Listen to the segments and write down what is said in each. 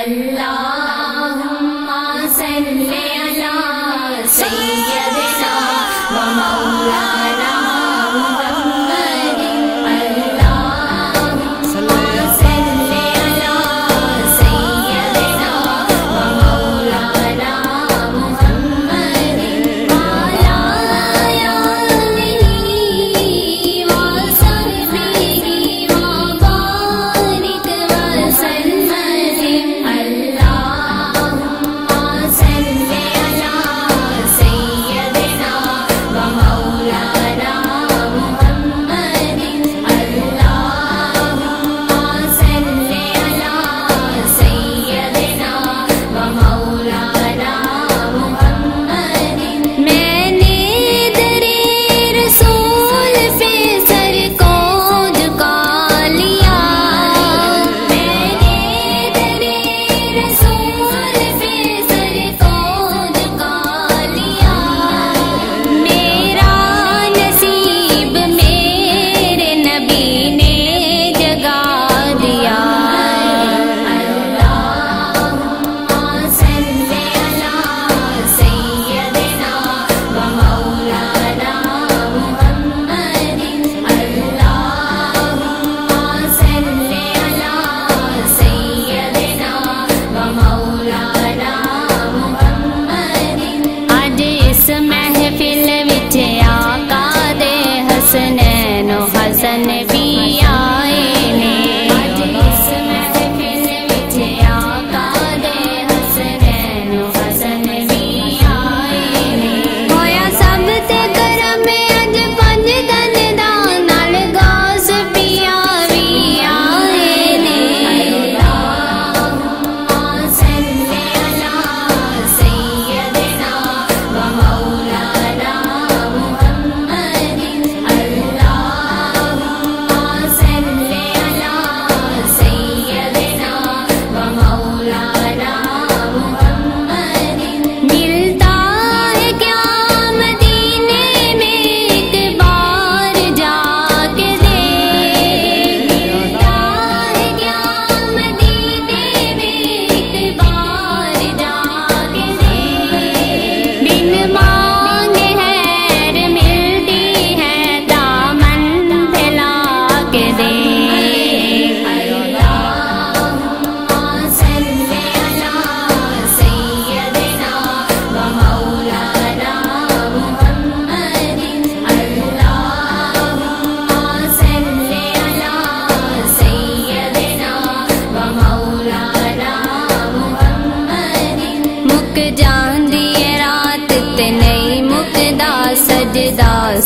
اللهم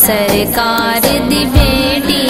सरकार कार बेटी